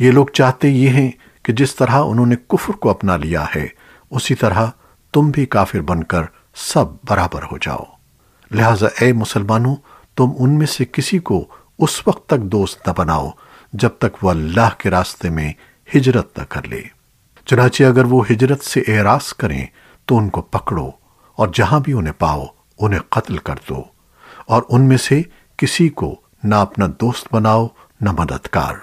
ये लोग चाहते ये हैं कि जिस तरह उन्होंने कुफ्र को अपना लिया है, उसी तरह तुम भी काफिर बनकर सब बराबर हो जाओ। लिहाजा ए मुसलमानों, तुम उनमें से किसी को उस वक्त तक दोस्त न बनाओ, जब तक वह अल्लाह के रास्ते में हिजरत न कर ले। चुनाचे अगर वो हिजरत से एरास करें तो उनको पकड़ो, और जहाँ भी उन्हें पाओ, उन्हें कत्ल कर दो, और उनमें से किसी को ना अपना दोस्त बनाओ, न मददगार।